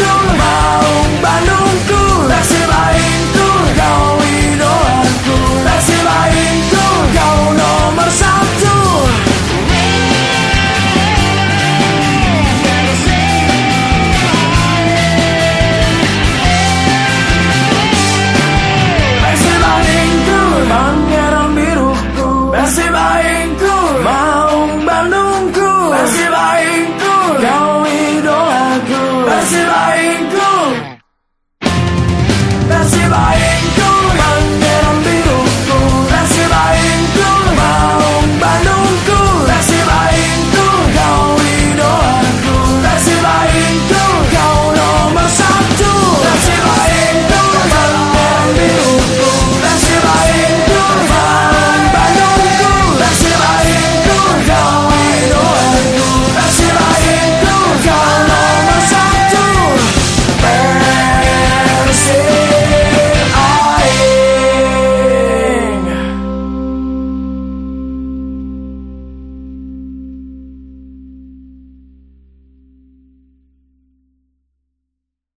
don't